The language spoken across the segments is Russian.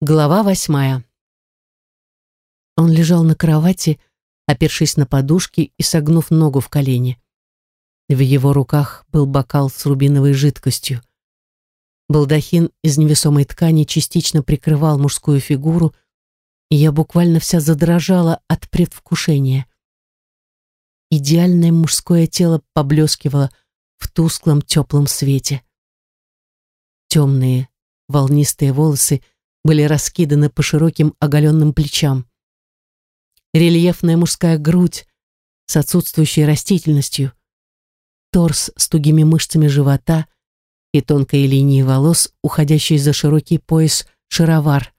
Глава восьмая. Он лежал на кровати, опершись на подушки и согнув ногу в колени. В его руках был бокал с рубиновой жидкостью. Балдахин из невесомой ткани частично прикрывал мужскую фигуру, и я буквально вся задрожала от предвкушения. Идеальное мужское тело поблескивало в тусклом теплом свете. Темные волнистые волосы — были раскиданы по широким оголенным плечам. Рельефная мужская грудь с отсутствующей растительностью, торс с тугими мышцами живота и тонкой линией волос, уходящей за широкий пояс шаровар.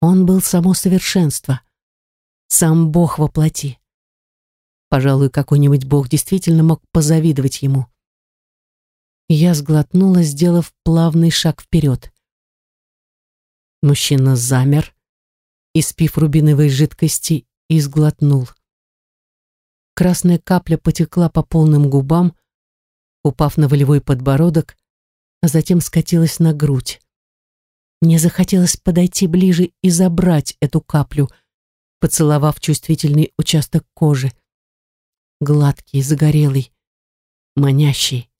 Он был само совершенство, сам Бог во плоти. Пожалуй, какой-нибудь Бог действительно мог позавидовать ему. Я сглотнула, сделав плавный шаг вперед. Мужчина замер, испив рубиновой жидкости, и сглотнул. Красная капля потекла по полным губам, упав на волевой подбородок, а затем скатилась на грудь. Мне захотелось подойти ближе и забрать эту каплю, поцеловав чувствительный участок кожи. Гладкий, загорелый, манящий.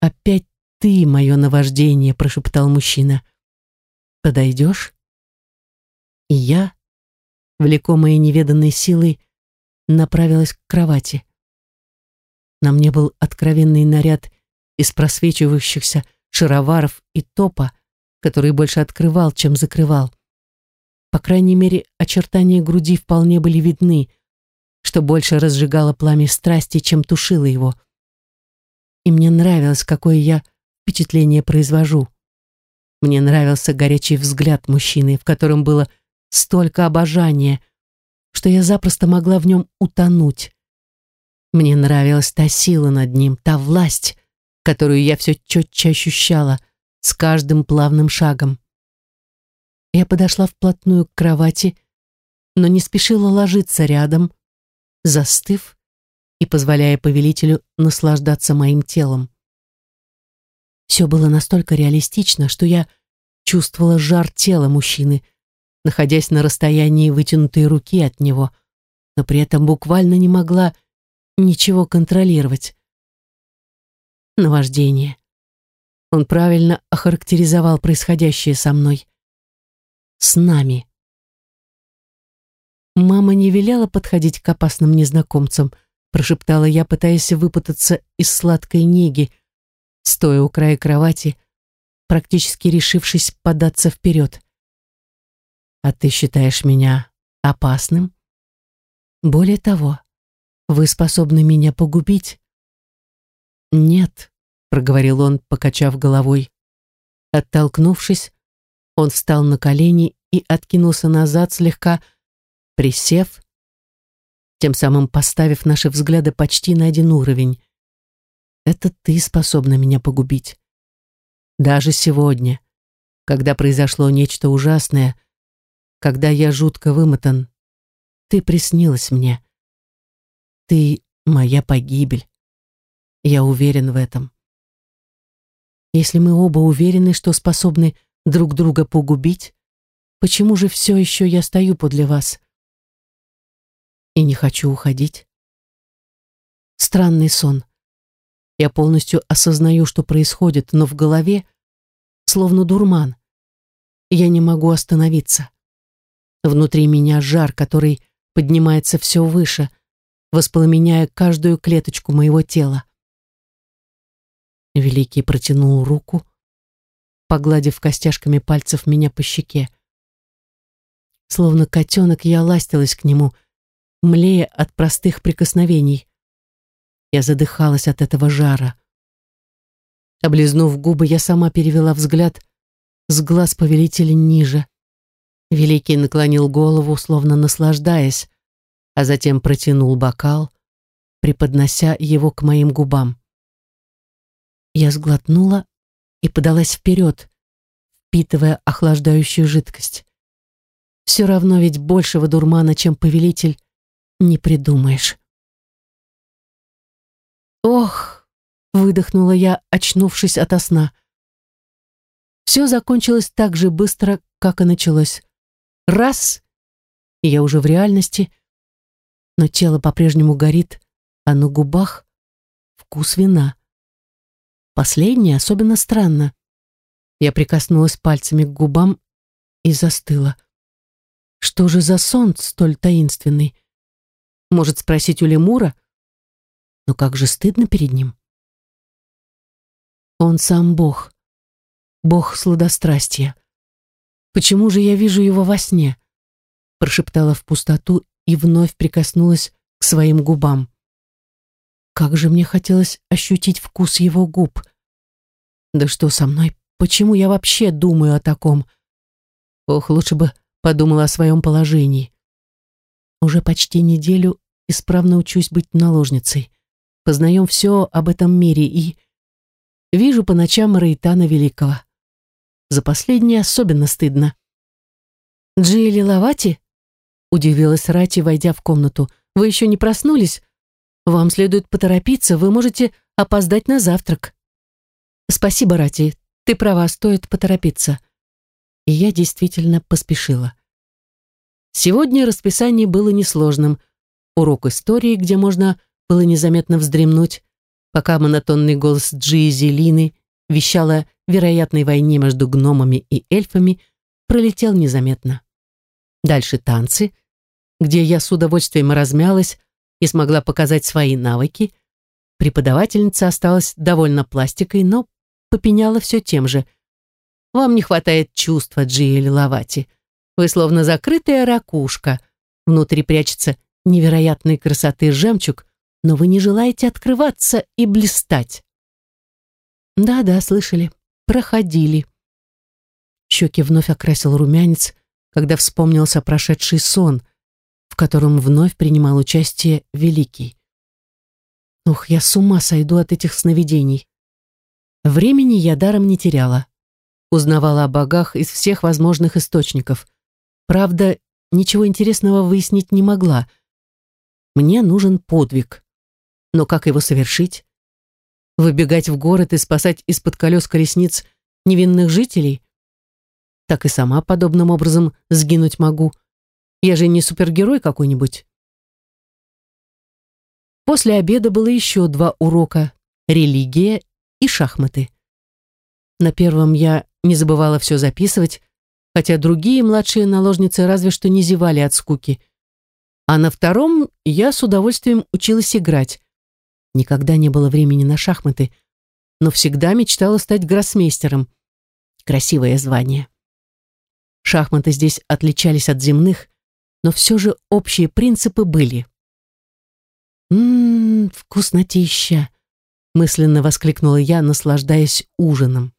«Опять ты, мое наваждение», — прошептал мужчина. Подойдешь?» И я, влекомая неведанной силой, направилась к кровати. На мне был откровенный наряд из просвечивающихся шароваров и топа, который больше открывал, чем закрывал. По крайней мере, очертания груди вполне были видны, что больше разжигало пламя страсти, чем тушило его. И мне нравилось, какое я впечатление произвожу. Мне нравился горячий взгляд мужчины, в котором было столько обожания, что я запросто могла в нем утонуть. Мне нравилась та сила над ним, та власть, которую я все четче ощущала с каждым плавным шагом. Я подошла вплотную к кровати, но не спешила ложиться рядом, застыв и позволяя повелителю наслаждаться моим телом. Все было настолько реалистично, что я чувствовала жар тела мужчины, находясь на расстоянии вытянутой руки от него, но при этом буквально не могла ничего контролировать. Наваждение. Он правильно охарактеризовал происходящее со мной. С нами. «Мама не велела подходить к опасным незнакомцам», прошептала я, пытаясь выпутаться из сладкой неги, стоя у края кровати, практически решившись податься вперед. «А ты считаешь меня опасным? Более того, вы способны меня погубить?» «Нет», — проговорил он, покачав головой. Оттолкнувшись, он встал на колени и откинулся назад, слегка присев, тем самым поставив наши взгляды почти на один уровень. Это ты способна меня погубить. Даже сегодня, когда произошло нечто ужасное, когда я жутко вымотан, ты приснилась мне. Ты моя погибель. Я уверен в этом. Если мы оба уверены, что способны друг друга погубить, почему же все еще я стою подле вас? И не хочу уходить. Странный сон. Я полностью осознаю, что происходит, но в голове словно дурман. Я не могу остановиться. Внутри меня жар, который поднимается все выше, воспламеняя каждую клеточку моего тела. Великий протянул руку, погладив костяшками пальцев меня по щеке. Словно котенок я ластилась к нему, млея от простых прикосновений. Я задыхалась от этого жара. Облизнув губы, я сама перевела взгляд с глаз повелителя ниже. Великий наклонил голову, словно наслаждаясь, а затем протянул бокал, преподнося его к моим губам. Я сглотнула и подалась вперед, впитывая охлаждающую жидкость. Все равно ведь большего дурмана, чем повелитель, не придумаешь. «Ох!» — выдохнула я, очнувшись ото сна. Все закончилось так же быстро, как и началось. Раз, и я уже в реальности, но тело по-прежнему горит, а на губах вкус вина. Последнее особенно странно. Я прикоснулась пальцами к губам и застыла. Что же за сон столь таинственный? Может спросить у лемура? Но как же стыдно перед ним. Он сам Бог. Бог сладострастия. Почему же я вижу его во сне? Прошептала в пустоту и вновь прикоснулась к своим губам. Как же мне хотелось ощутить вкус его губ. Да что со мной? Почему я вообще думаю о таком? Ох, лучше бы подумала о своем положении. Уже почти неделю исправно учусь быть наложницей. Познаем все об этом мире и... Вижу по ночам Рейтана Великого. За последнее особенно стыдно. «Джили Лавати?» — удивилась Рати, войдя в комнату. «Вы еще не проснулись? Вам следует поторопиться, вы можете опоздать на завтрак». «Спасибо, Рати, ты права, стоит поторопиться». И я действительно поспешила. Сегодня расписание было несложным. Урок истории, где можно было незаметно вздремнуть, пока монотонный голос Джизи Лины вещала вероятной войне между гномами и эльфами, пролетел незаметно. Дальше танцы, где я с удовольствием размялась и смогла показать свои навыки. Преподавательница осталась довольно пластикой, но попеняла все тем же. «Вам не хватает чувства, Джиэль Лавати. Вы словно закрытая ракушка. Внутри прячется невероятной красоты жемчуг, но вы не желаете открываться и блистать. Да-да, слышали, проходили. Щеки вновь окрасил румянец, когда вспомнился прошедший сон, в котором вновь принимал участие Великий. Ух, я с ума сойду от этих сновидений. Времени я даром не теряла. Узнавала о богах из всех возможных источников. Правда, ничего интересного выяснить не могла. Мне нужен подвиг. Но как его совершить? Выбегать в город и спасать из-под колес колесниц невинных жителей? Так и сама подобным образом сгинуть могу. Я же не супергерой какой-нибудь. После обеда было еще два урока — религия и шахматы. На первом я не забывала все записывать, хотя другие младшие наложницы разве что не зевали от скуки. А на втором я с удовольствием училась играть. Никогда не было времени на шахматы, но всегда мечтала стать гроссмейстером. Красивое звание. Шахматы здесь отличались от земных, но все же общие принципы были. «Ммм, вкуснотища!» — мысленно воскликнула я, наслаждаясь ужином.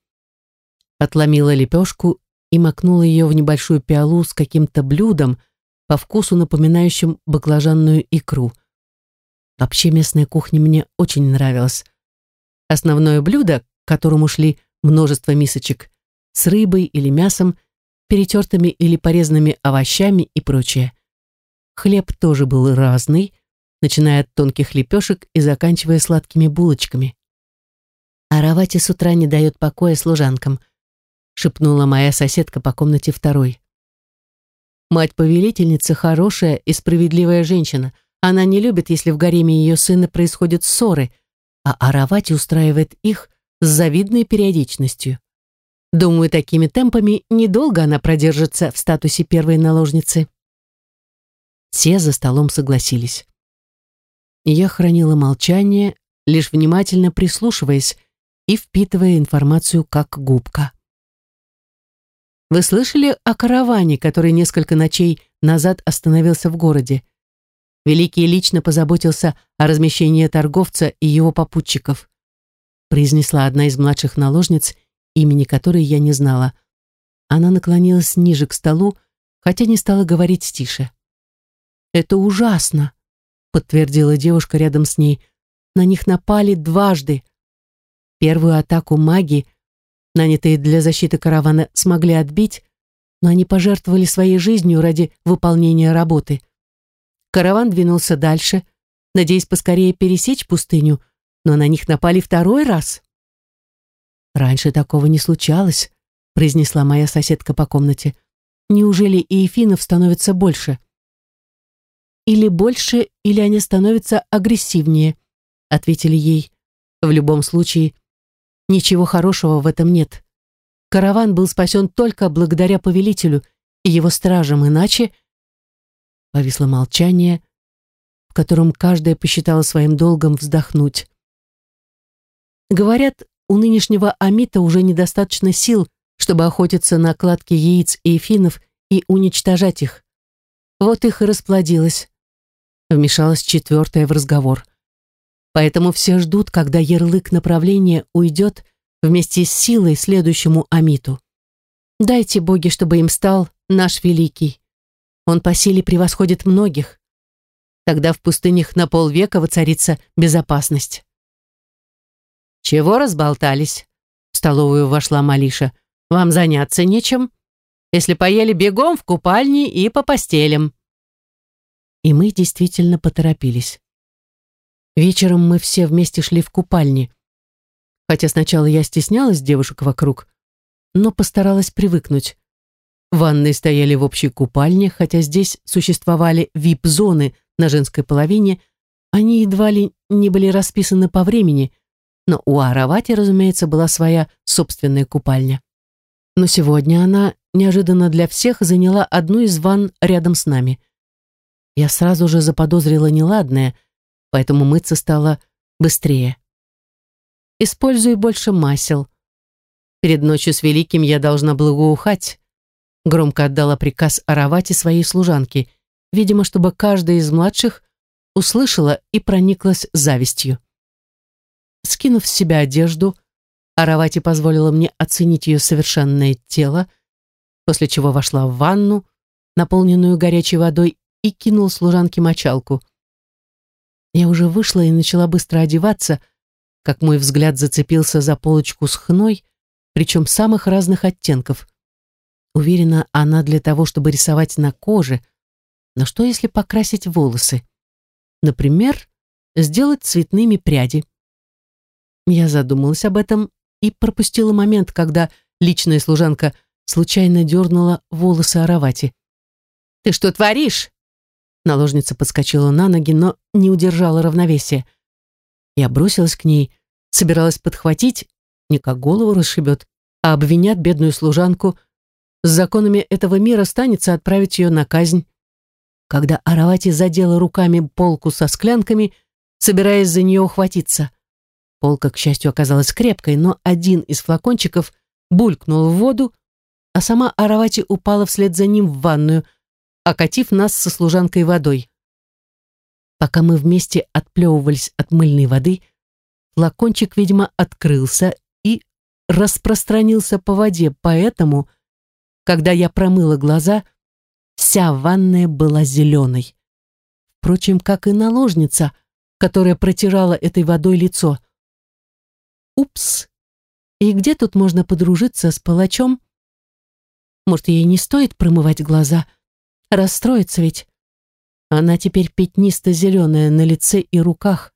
Отломила лепешку и макнула ее в небольшую пиалу с каким-то блюдом, по вкусу напоминающим баклажанную икру. Вообще местная кухня мне очень нравилась. Основное блюдо, к которому шли множество мисочек, с рыбой или мясом, перетертыми или порезанными овощами и прочее. Хлеб тоже был разный, начиная от тонких лепешек и заканчивая сладкими булочками. Аравати с утра не дает покоя служанкам – шепнула моя соседка по комнате второй. Мать-повелительница хорошая и справедливая женщина. Она не любит, если в гареме ее сына происходят ссоры, а Аравати устраивает их с завидной периодичностью. Думаю, такими темпами недолго она продержится в статусе первой наложницы. Все за столом согласились. Я хранила молчание, лишь внимательно прислушиваясь и впитывая информацию как губка. Вы слышали о караване, который несколько ночей назад остановился в городе? Великий лично позаботился о размещении торговца и его попутчиков, произнесла одна из младших наложниц, имени которой я не знала. Она наклонилась ниже к столу, хотя не стала говорить тише. «Это ужасно», — подтвердила девушка рядом с ней. «На них напали дважды. Первую атаку маги нанятые для защиты каравана, смогли отбить, но они пожертвовали своей жизнью ради выполнения работы. Караван двинулся дальше, надеясь поскорее пересечь пустыню, но на них напали второй раз. Раньше такого не случалось, произнесла моя соседка по комнате. «Неужели и эфинов становится больше?» «Или больше, или они становятся агрессивнее», ответили ей. «В любом случае, ничего хорошего в этом нет. Караван был спасен только благодаря повелителю и его стражам, иначе...» Повисло молчание, в котором каждая посчитала своим долгом вздохнуть. Говорят, у нынешнего Амита уже недостаточно сил, чтобы охотиться на кладки яиц и эфинов и уничтожать их. Вот их и расплодилось. Вмешалась четвертая в разговор. Поэтому все ждут, когда ярлык направления уйдет вместе с силой следующему Амиту. Дайте боги, чтобы им стал наш великий. Он по силе превосходит многих. Тогда в пустынях на полвека воцарится безопасность. «Чего разболтались?» В столовую вошла Малиша. «Вам заняться нечем? Если поели бегом в купальне и по постелям». И мы действительно поторопились. Вечером мы все вместе шли в купальни. Хотя сначала я стеснялась девушек вокруг, но постаралась привыкнуть. Ванны стояли в общей купальне, хотя здесь существовали вип-зоны на женской половине, они едва ли не были расписаны по времени – но у Аравати, разумеется, была своя собственная купальня. Но сегодня она неожиданно для всех заняла одну из ванн рядом с нами. Я сразу же заподозрила неладное, поэтому мыться стало быстрее. «Используй больше масел. Перед ночью с Великим я должна благоухать», громко отдала приказ Аравати своей служанке, видимо, чтобы каждая из младших услышала и прониклась завистью. Скинув с себя одежду, Аравати позволила мне оценить ее совершенное тело, после чего вошла в ванну, наполненную горячей водой, и кинул служанке мочалку. Я уже вышла и начала быстро одеваться, как мой взгляд зацепился за полочку с хной, причем самых разных оттенков. Уверена, она для того, чтобы рисовать на коже, но что если покрасить волосы? Например, сделать цветными пряди. Я задумалась об этом и пропустила момент, когда личная служанка случайно дернула волосы Аравати. «Ты что творишь?» Наложница подскочила на ноги, но не удержала равновесия. Я бросилась к ней, собиралась подхватить, не как голову расшибет, а обвинят бедную служанку. С законами этого мира станется отправить ее на казнь. Когда Аравати задела руками полку со склянками, собираясь за нее ухватиться — Полка, к счастью, оказалась крепкой, но один из флакончиков булькнул в воду, а сама Аравати упала вслед за ним в ванную, окатив нас со служанкой водой. Пока мы вместе отплевывались от мыльной воды, флакончик, видимо, открылся и распространился по воде, поэтому, когда я промыла глаза, вся ванная была зеленой. Впрочем, как и наложница, которая протирала этой водой лицо. Упс. И где тут можно подружиться с палачом? Может, ей не стоит промывать глаза? Расстроится ведь. Она теперь пятнисто-зеленая на лице и руках,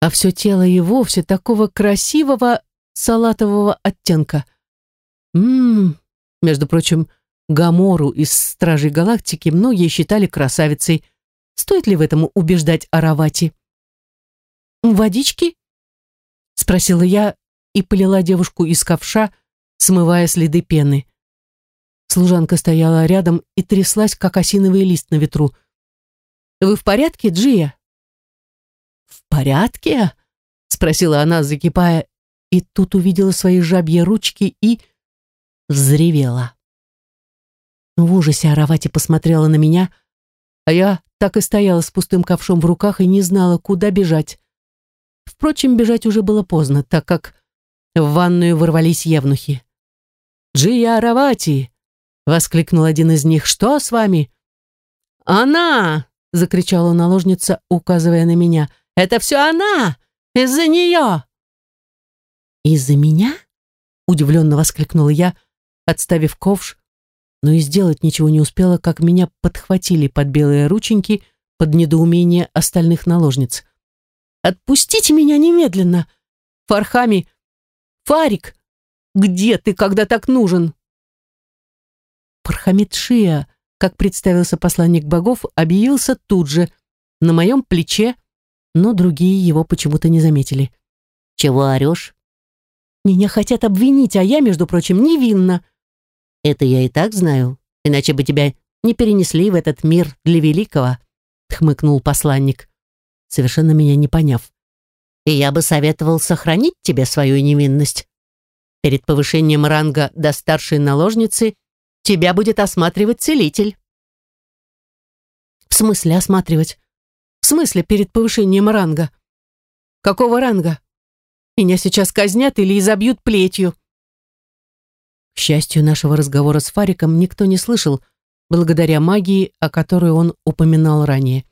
а все тело и вовсе такого красивого салатового оттенка. Ммм, между прочим, Гамору из Стражей Галактики многие считали красавицей. Стоит ли в этом убеждать Аравати? «Водички?» Спросила я и полила девушку из ковша, смывая следы пены. Служанка стояла рядом и тряслась, как осиновый лист на ветру. «Вы в порядке, Джия?» «В порядке?» — спросила она, закипая, и тут увидела свои жабьи ручки и... взревела. В ужасе Аравати посмотрела на меня, а я так и стояла с пустым ковшом в руках и не знала, куда бежать. Впрочем, бежать уже было поздно, так как в ванную ворвались евнухи. «Джия Аравати!» — воскликнул один из них. «Что с вами?» «Она!» — закричала наложница, указывая на меня. «Это все она! Из-за нее!» «Из-за меня?» — удивленно воскликнула я, отставив ковш, но и сделать ничего не успела, как меня подхватили под белые рученьки под недоумение остальных наложниц. Отпустите меня немедленно! Фархами! Фарик! Где ты, когда так нужен? Пархамид как представился посланник богов, объявился тут же, на моем плече, но другие его почему-то не заметили. «Чего орешь?» «Меня хотят обвинить, а я, между прочим, невинна». «Это я и так знаю, иначе бы тебя не перенесли в этот мир для великого», хмыкнул посланник, совершенно меня не поняв. «И я бы советовал сохранить тебе свою невинность. Перед повышением ранга до старшей наложницы тебя будет осматривать целитель». «В смысле осматривать? В смысле перед повышением ранга? Какого ранга? Меня сейчас казнят или изобьют плетью?» К счастью, нашего разговора с Фариком никто не слышал, благодаря магии, о которой он упоминал ранее.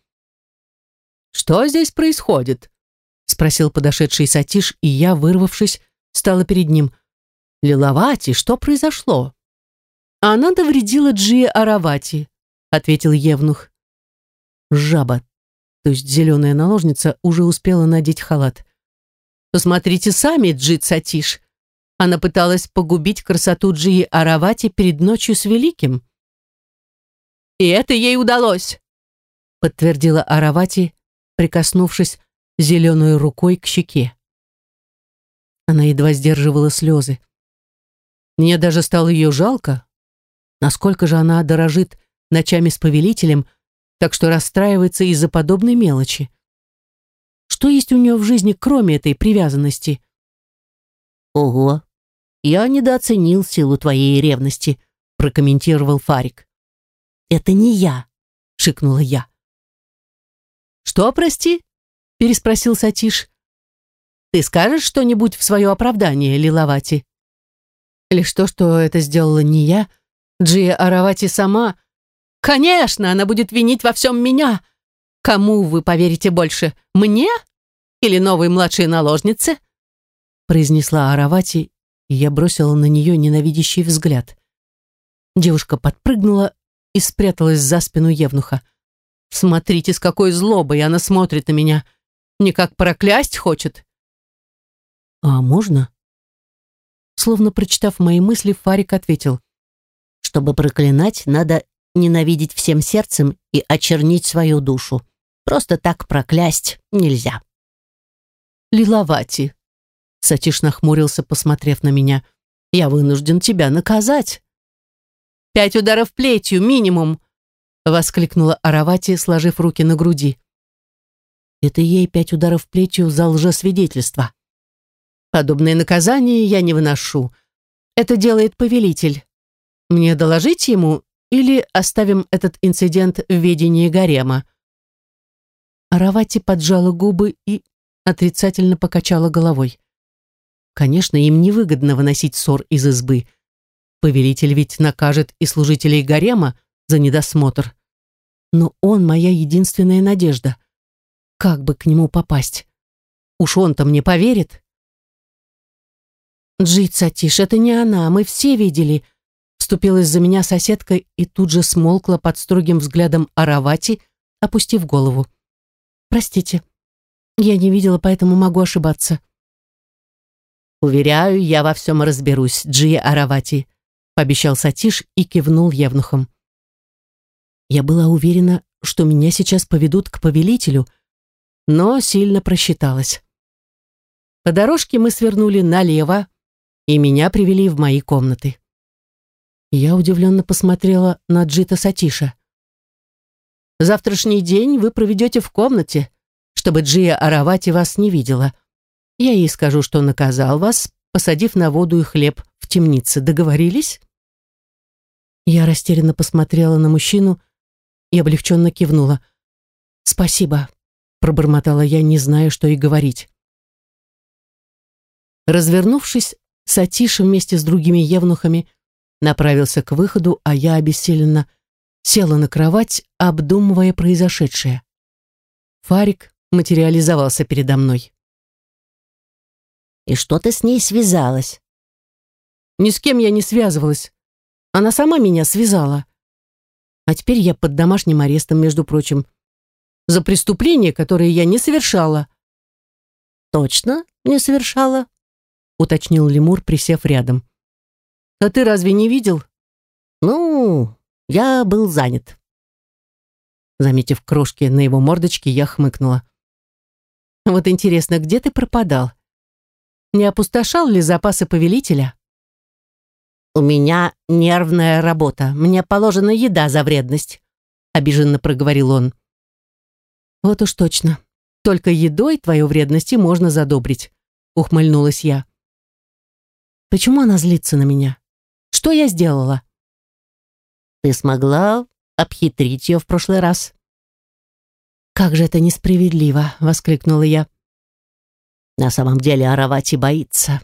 «Что здесь происходит?» — спросил подошедший Сатиш, и я, вырвавшись, стала перед ним. «Лиловати, что произошло?» «Она навредила Джи Аравати», — ответил Евнух. Жаба, то есть зеленая наложница, уже успела надеть халат. «Посмотрите сами, Джит Сатиш. Она пыталась погубить красоту Джии Аравати перед ночью с Великим». «И это ей удалось», — подтвердила Аравати, прикоснувшись зеленой рукой к щеке. Она едва сдерживала слезы. Мне даже стало ее жалко. Насколько же она дорожит ночами с повелителем, так что расстраивается из-за подобной мелочи. Что есть у нее в жизни, кроме этой привязанности? «Ого, я недооценил силу твоей ревности», прокомментировал Фарик. «Это не я», — шикнула я. «Что, прости?» — переспросил Сатиш. «Ты скажешь что-нибудь в свое оправдание, Лиловати?» Лишь то, что это сделала не я, Джия Аравати сама. «Конечно, она будет винить во всем меня. Кому вы поверите больше, мне или новой младшей наложнице?» произнесла Аравати, и я бросила на нее ненавидящий взгляд. Девушка подпрыгнула и спряталась за спину Евнуха. Смотрите, с какой злобой она смотрит на меня. Не как проклясть хочет. А можно? Словно прочитав мои мысли, Фарик ответил. Чтобы проклинать, надо ненавидеть всем сердцем и очернить свою душу. Просто так проклясть нельзя. Лиловати. Сатиш нахмурился, посмотрев на меня. Я вынужден тебя наказать. Пять ударов плетью, минимум воскликнула Аравати, сложив руки на груди. Это ей пять ударов плетью за лжесвидетельство. Подобные наказания я не выношу. Это делает повелитель. Мне доложить ему или оставим этот инцидент в ведении гарема? Аравати поджала губы и отрицательно покачала головой. Конечно, им невыгодно выносить ссор из избы. Повелитель ведь накажет и служителей гарема, за недосмотр. Но он моя единственная надежда. Как бы к нему попасть? Уж он-то мне поверит. Джит Сатиш, это не она, мы все видели. Вступилась за меня соседка и тут же смолкла под строгим взглядом Аравати, опустив голову. Простите, я не видела, поэтому могу ошибаться. «Уверяю, я во всем разберусь, Джия Аравати», пообещал Сатиш и кивнул евнухом. Я была уверена, что меня сейчас поведут к повелителю, но сильно просчиталась. По дорожке мы свернули налево, и меня привели в мои комнаты. Я удивленно посмотрела на Джита Сатиша. «Завтрашний день вы проведете в комнате, чтобы Джия Аравати вас не видела. Я ей скажу, что наказал вас, посадив на воду и хлеб в темнице. Договорились?» Я растерянно посмотрела на мужчину, и облегченно кивнула. «Спасибо», — пробормотала я, не зная, что и говорить. Развернувшись, Сатиш вместе с другими евнухами направился к выходу, а я обессиленно села на кровать, обдумывая произошедшее. Фарик материализовался передо мной. «И что ты с ней связалась?» «Ни с кем я не связывалась. Она сама меня связала. А теперь я под домашним арестом, между прочим. За преступление, которое я не совершала. Точно не совершала? Уточнил лемур, присев рядом. А ты разве не видел? Ну, я был занят. Заметив крошки на его мордочке, я хмыкнула. Вот интересно, где ты пропадал? Не опустошал ли запасы повелителя? У меня нервная работа. Мне положена еда за вредность, обиженно проговорил он. Вот уж точно. Только едой твою вредность можно задобрить, ухмыльнулась я. Почему она злится на меня? Что я сделала? Ты смогла обхитрить ее в прошлый раз. «Как же это несправедливо!» — воскликнула я. На самом деле Аравати боится.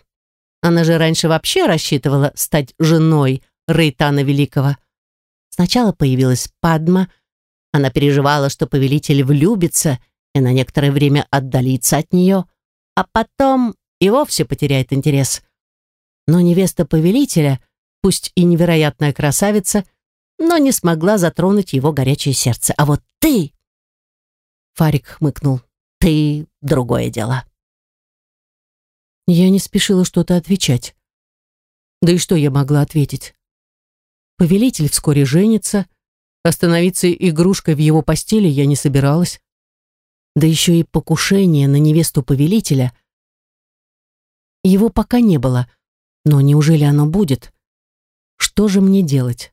Она же раньше вообще рассчитывала стать женой Рейтана Великого. Сначала появилась Падма. Она переживала, что повелитель влюбится и на некоторое время отдалится от нее, а потом и вовсе потеряет интерес. Но невеста повелителя, пусть и невероятная красавица, но не смогла затронуть его горячее сердце. А вот ты... Фарик хмыкнул. Ты другое дело. Я не спешила что-то отвечать. Да и что я могла ответить? Повелитель вскоре женится, остановиться игрушкой в его постели я не собиралась. Да еще и покушение на невесту повелителя. Его пока не было, но неужели оно будет? Что же мне делать?